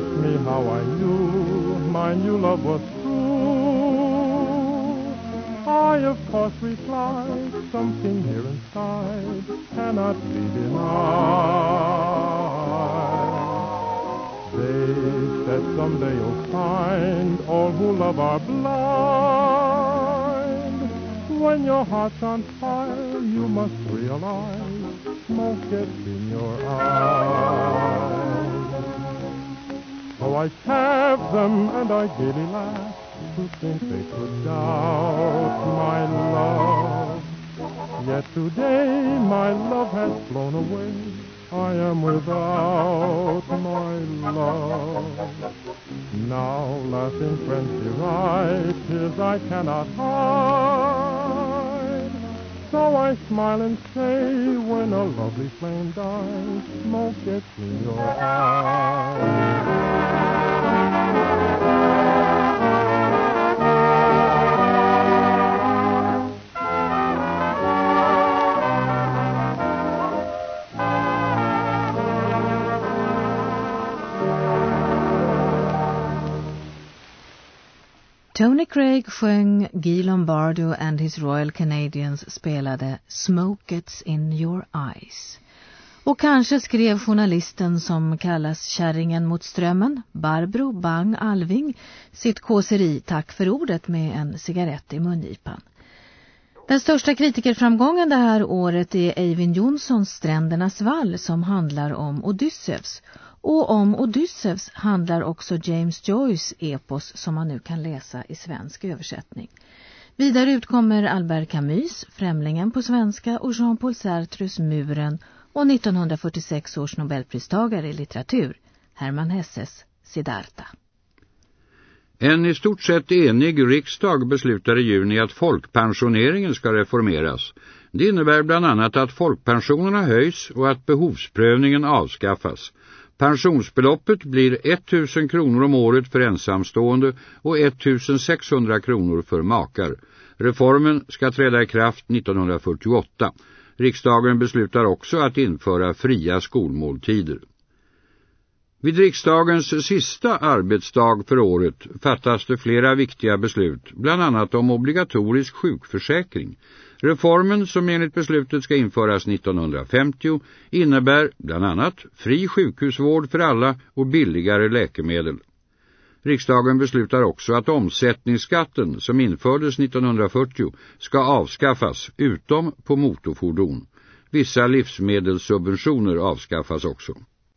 I knew my new love was true, I of course replied, something here inside cannot be denied. They said someday you'll find all who love are blind. When your heart's on fire, you must realize smoke gets in your eyes. So I chaffed them and I gaily laughed to think they could doubt my love. Yet today my love has flown away. I am without my love. Now laughing friends deride, tears I cannot hide. So I smile and say, when a lovely flame dies, smoke gets in your eyes. Tony Craig sjöng, Guy Lombardo and his Royal Canadians spelade Smoke It's in your eyes. Och kanske skrev journalisten som kallas Kärringen mot strömmen, Barbro Bang Alving, sitt kåseri Tack för ordet med en cigarett i mungipan. Den största kritikerframgången det här året är Eivind Jonssons Strändernas vall som handlar om Odysseus. Och om Odysseus handlar också James Joyce epos som man nu kan läsa i svensk översättning. Vidare utkommer Albert Camus, Främlingen på svenska och Jean-Paul Sartres Muren och 1946 års Nobelpristagare i litteratur, Hermann Hesses Siddhartha. En i stort sett enig riksdag beslutar i juni att folkpensioneringen ska reformeras. Det innebär bland annat att folkpensionerna höjs och att behovsprövningen avskaffas. Pensionsbeloppet blir 1000 kronor om året för ensamstående och 1600 kronor för makar. Reformen ska träda i kraft 1948. Riksdagen beslutar också att införa fria skolmåltider. Vid riksdagens sista arbetsdag för året fattas det flera viktiga beslut, bland annat om obligatorisk sjukförsäkring. Reformen som enligt beslutet ska införas 1950 innebär bland annat fri sjukhusvård för alla och billigare läkemedel. Riksdagen beslutar också att omsättningsskatten som infördes 1940 ska avskaffas utom på motorfordon. Vissa livsmedelssubventioner avskaffas också.